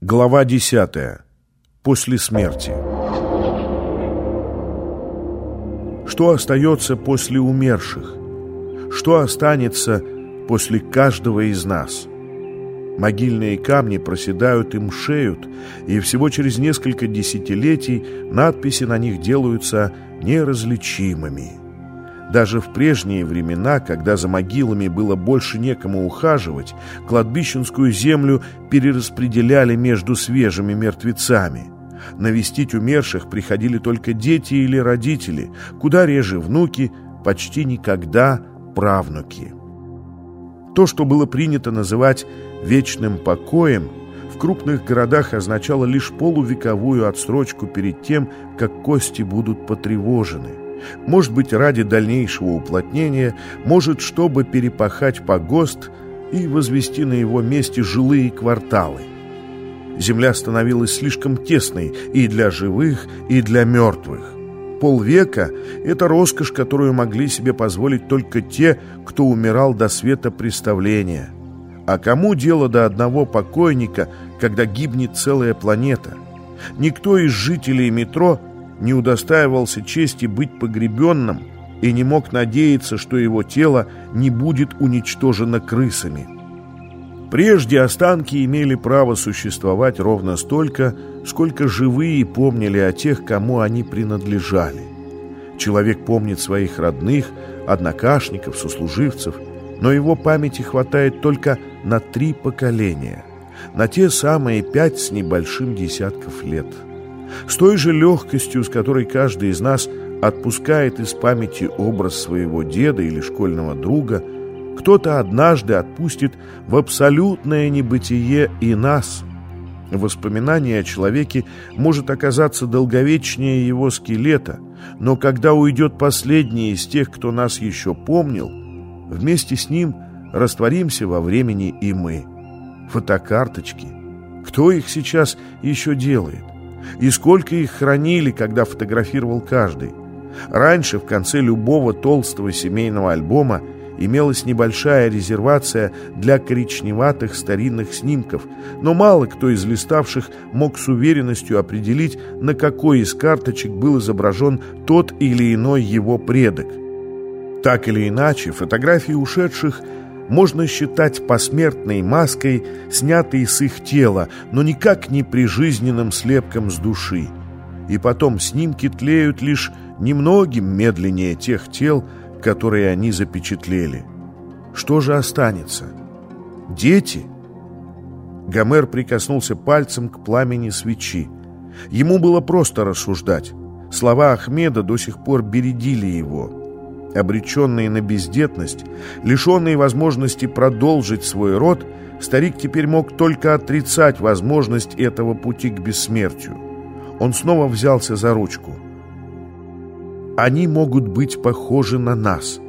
Глава 10. После смерти. Что остается после умерших? Что останется после каждого из нас? Могильные камни проседают и мшеют, и всего через несколько десятилетий надписи на них делаются неразличимыми. Даже в прежние времена, когда за могилами было больше некому ухаживать, кладбищенскую землю перераспределяли между свежими мертвецами. Навестить умерших приходили только дети или родители, куда реже внуки, почти никогда правнуки. То, что было принято называть «вечным покоем», в крупных городах означало лишь полувековую отсрочку перед тем, как кости будут потревожены – может быть, ради дальнейшего уплотнения, может, чтобы перепахать погост и возвести на его месте жилые кварталы. Земля становилась слишком тесной и для живых, и для мертвых. Полвека – это роскошь, которую могли себе позволить только те, кто умирал до света представления. А кому дело до одного покойника, когда гибнет целая планета? Никто из жителей метро не удостаивался чести быть погребенным и не мог надеяться, что его тело не будет уничтожено крысами. Прежде останки имели право существовать ровно столько, сколько живые помнили о тех, кому они принадлежали. Человек помнит своих родных, однокашников, сослуживцев, но его памяти хватает только на три поколения, на те самые пять с небольшим десятков лет – с той же легкостью, с которой каждый из нас отпускает из памяти образ своего деда или школьного друга, кто-то однажды отпустит в абсолютное небытие и нас. Воспоминание о человеке может оказаться долговечнее его скелета, но когда уйдет последний из тех, кто нас еще помнил, вместе с ним растворимся во времени и мы. Фотокарточки. Кто их сейчас еще делает? И сколько их хранили, когда фотографировал каждый. Раньше в конце любого толстого семейного альбома имелась небольшая резервация для коричневатых старинных снимков, но мало кто из листавших мог с уверенностью определить, на какой из карточек был изображен тот или иной его предок. Так или иначе, фотографии ушедших – можно считать посмертной маской, снятой с их тела, но никак не прижизненным слепком с души. И потом снимки тлеют лишь немногим медленнее тех тел, которые они запечатлели. Что же останется? Дети? Гомер прикоснулся пальцем к пламени свечи. Ему было просто рассуждать. Слова Ахмеда до сих пор бередили его. Обреченный на бездетность, лишенный возможности продолжить свой род, старик теперь мог только отрицать возможность этого пути к бессмертию. Он снова взялся за ручку. Они могут быть похожи на нас.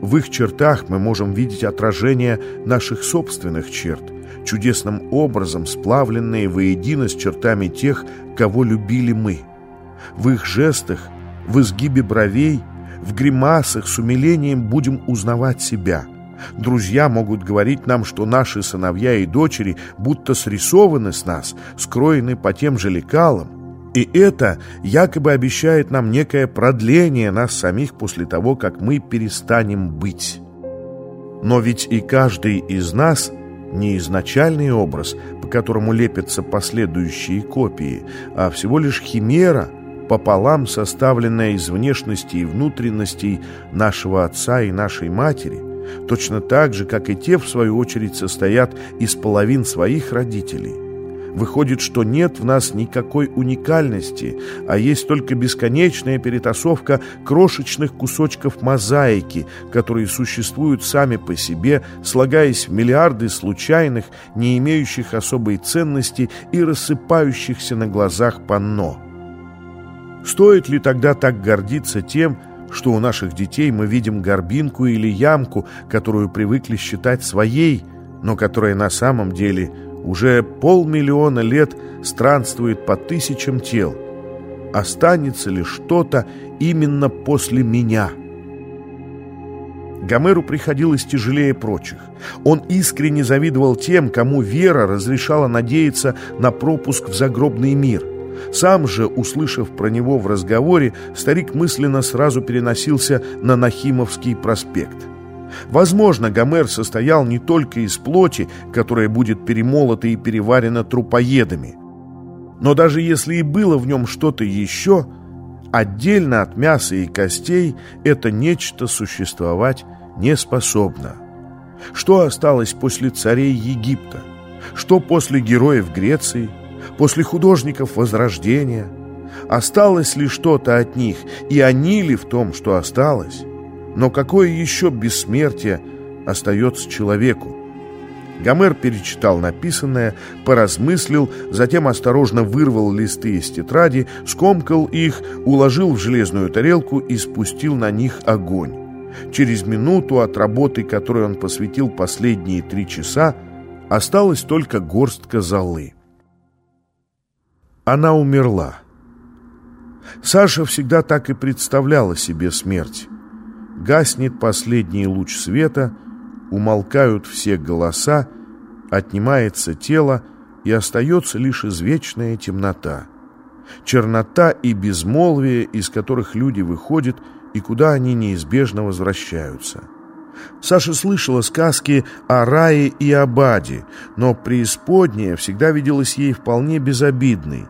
В их чертах мы можем видеть отражение наших собственных черт, чудесным образом сплавленные воедино с чертами тех, кого любили мы. В их жестах, в изгибе бровей – в гримасах с умилением будем узнавать себя. Друзья могут говорить нам, что наши сыновья и дочери будто срисованы с нас, скроены по тем же лекалам. И это якобы обещает нам некое продление нас самих после того, как мы перестанем быть. Но ведь и каждый из нас не изначальный образ, по которому лепятся последующие копии, а всего лишь химера – пополам составленная из внешности и внутренностей нашего отца и нашей матери, точно так же, как и те, в свою очередь, состоят из половин своих родителей. Выходит, что нет в нас никакой уникальности, а есть только бесконечная перетасовка крошечных кусочков мозаики, которые существуют сами по себе, слагаясь в миллиарды случайных, не имеющих особой ценности и рассыпающихся на глазах панно. Стоит ли тогда так гордиться тем, что у наших детей мы видим горбинку или ямку, которую привыкли считать своей, но которая на самом деле уже полмиллиона лет странствует по тысячам тел? Останется ли что-то именно после меня? Гомеру приходилось тяжелее прочих. Он искренне завидовал тем, кому вера разрешала надеяться на пропуск в загробный мир. Сам же, услышав про него в разговоре, старик мысленно сразу переносился на Нахимовский проспект. Возможно, Гомер состоял не только из плоти, которая будет перемолота и переварена трупоедами. Но даже если и было в нем что-то еще, отдельно от мяса и костей это нечто существовать не способно. Что осталось после царей Египта? Что после героев Греции? После художников Возрождения? Осталось ли что-то от них? И они ли в том, что осталось? Но какое еще бессмертие остается человеку? Гомер перечитал написанное, поразмыслил, затем осторожно вырвал листы из тетради, скомкал их, уложил в железную тарелку и спустил на них огонь. Через минуту от работы, которой он посвятил последние три часа, осталась только горстка золы. Она умерла. Саша всегда так и представляла себе смерть. Гаснет последний луч света, умолкают все голоса, отнимается тело, и остается лишь извечная темнота. Чернота и безмолвие, из которых люди выходят и куда они неизбежно возвращаются. Саша слышала сказки о рае и об аде, но преисподняя всегда виделась ей вполне безобидной.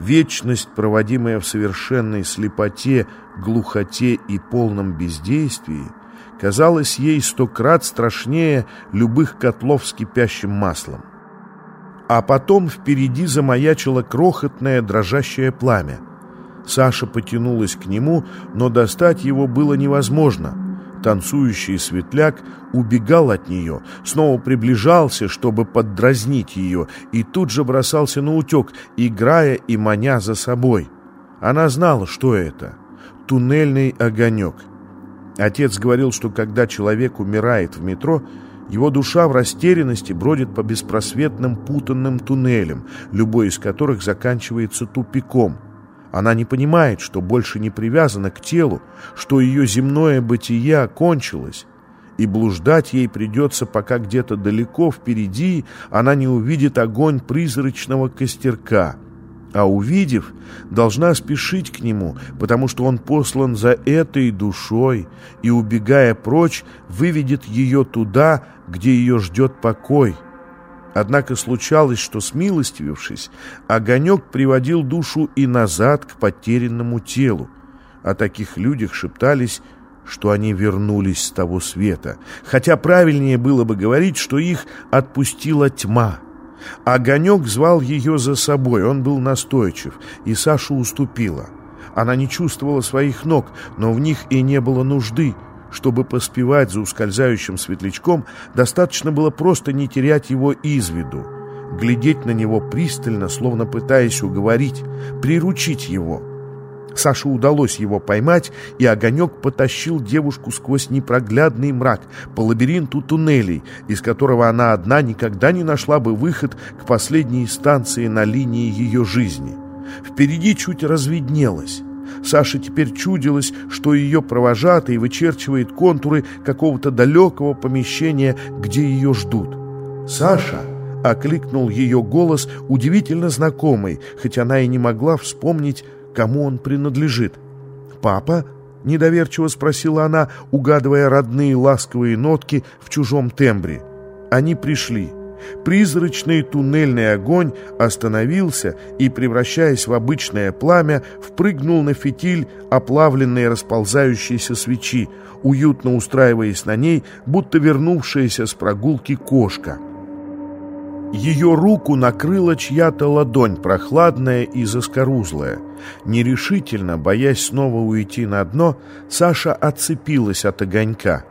Вечность, проводимая в совершенной слепоте, глухоте и полном бездействии, казалась ей сто крат страшнее любых котлов с кипящим маслом. А потом впереди замаячило крохотное дрожащее пламя. Саша потянулась к нему, но достать его было невозможно. Танцующий светляк убегал от нее, снова приближался, чтобы поддразнить ее, и тут же бросался на утек, играя и маня за собой. Она знала, что это. Туннельный огонек. Отец говорил, что когда человек умирает в метро, его душа в растерянности бродит по беспросветным путанным туннелям, любой из которых заканчивается тупиком – она не понимает, что больше не привязана к телу, что ее земное бытие окончилось, и блуждать ей придется, пока где-то далеко впереди она не увидит огонь призрачного костерка, а увидев, должна спешить к нему, потому что он послан за этой душой и, убегая прочь, выведет ее туда, где ее ждет покой – Однако случалось, что, смилостивившись, огонек приводил душу и назад к потерянному телу. О таких людях шептались, что они вернулись с того света, хотя правильнее было бы говорить, что их отпустила тьма. Огонек звал ее за собой, он был настойчив, и Саша уступила. Она не чувствовала своих ног, но в них и не было нужды — чтобы поспевать за ускользающим светлячком, достаточно было просто не терять его из виду, глядеть на него пристально, словно пытаясь уговорить, приручить его. Саше удалось его поймать, и огонек потащил девушку сквозь непроглядный мрак по лабиринту туннелей, из которого она одна никогда не нашла бы выход к последней станции на линии ее жизни. Впереди чуть разведнелось. Саше теперь чудилось, что ее провожатый вычерчивает контуры какого-то далекого помещения, где ее ждут. «Саша!» — окликнул ее голос, удивительно знакомый, хоть она и не могла вспомнить, кому он принадлежит. «Папа?» — недоверчиво спросила она, угадывая родные ласковые нотки в чужом тембре. Они пришли. Призрачный туннельный огонь остановился и, превращаясь в обычное пламя, впрыгнул на фитиль оплавленной расползающейся свечи, уютно устраиваясь на ней, будто вернувшаяся с прогулки кошка. Ее руку накрыла чья-то ладонь, прохладная и заскорузлая. Нерешительно, боясь снова уйти на дно, Саша отцепилась от огонька.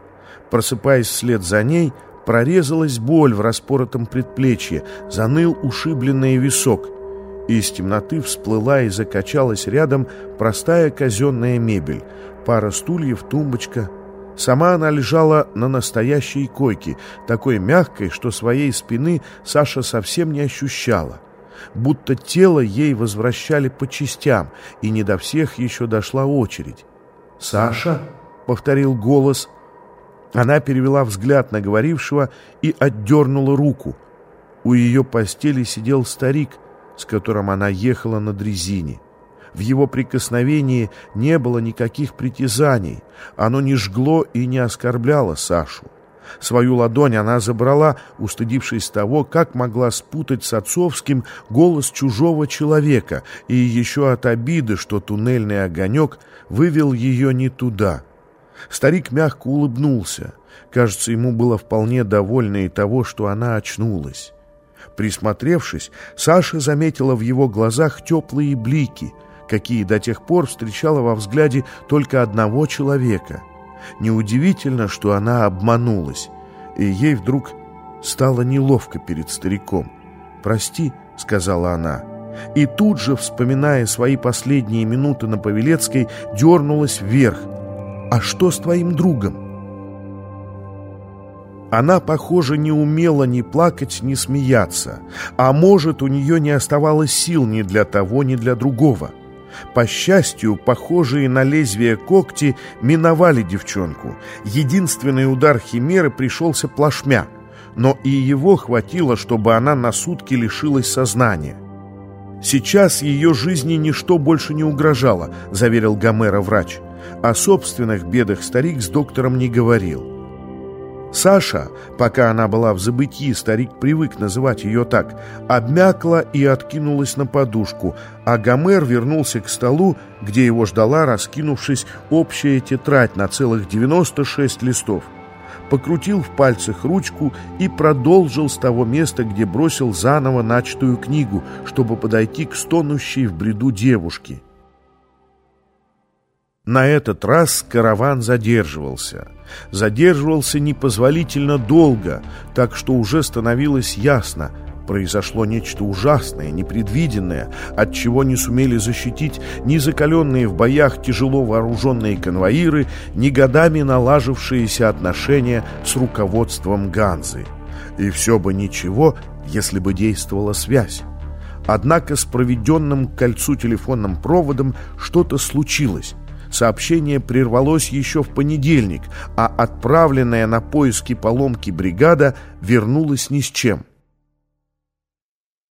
Просыпаясь вслед за ней, Прорезалась боль в распоротом предплечье, заныл ушибленный висок. Из темноты всплыла и закачалась рядом простая казенная мебель. Пара стульев, тумбочка. Сама она лежала на настоящей койке, такой мягкой, что своей спины Саша совсем не ощущала. Будто тело ей возвращали по частям, и не до всех еще дошла очередь. «Саша?» — повторил голос — Она перевела взгляд на говорившего и отдернула руку. У ее постели сидел старик, с которым она ехала на дрезине. В его прикосновении не было никаких притязаний. Оно не жгло и не оскорбляло Сашу. Свою ладонь она забрала, устыдившись того, как могла спутать с отцовским голос чужого человека, и еще от обиды, что туннельный огонек вывел ее не туда. Старик мягко улыбнулся. Кажется, ему было вполне довольно и того, что она очнулась. Присмотревшись, Саша заметила в его глазах теплые блики, какие до тех пор встречала во взгляде только одного человека — Неудивительно, что она обманулась, и ей вдруг стало неловко перед стариком. «Прости», — сказала она, и тут же, вспоминая свои последние минуты на Павелецкой, дернулась вверх. «А что с твоим другом?» Она, похоже, не умела ни плакать, ни смеяться, а может, у нее не оставалось сил ни для того, ни для другого. По счастью, похожие на лезвие когти миновали девчонку. Единственный удар химеры пришелся плашмя, но и его хватило, чтобы она на сутки лишилась сознания. «Сейчас ее жизни ничто больше не угрожало», — заверил Гомера врач. О собственных бедах старик с доктором не говорил. Саша, пока она была в забытии, старик привык называть ее так, обмякла и откинулась на подушку, а Гомер вернулся к столу, где его ждала, раскинувшись, общая тетрадь на целых 96 листов. Покрутил в пальцах ручку и продолжил с того места, где бросил заново начатую книгу, чтобы подойти к стонущей в бреду девушке. На этот раз караван задерживался. Задерживался непозволительно долго, так что уже становилось ясно – произошло нечто ужасное, непредвиденное, от чего не сумели защитить ни закаленные в боях тяжело вооруженные конвоиры, ни годами налажившиеся отношения с руководством Ганзы. И все бы ничего, если бы действовала связь. Однако с проведенным к кольцу телефонным проводом что-то случилось. Сообщение прервалось еще в понедельник, а отправленная на поиски поломки бригада вернулась ни с чем –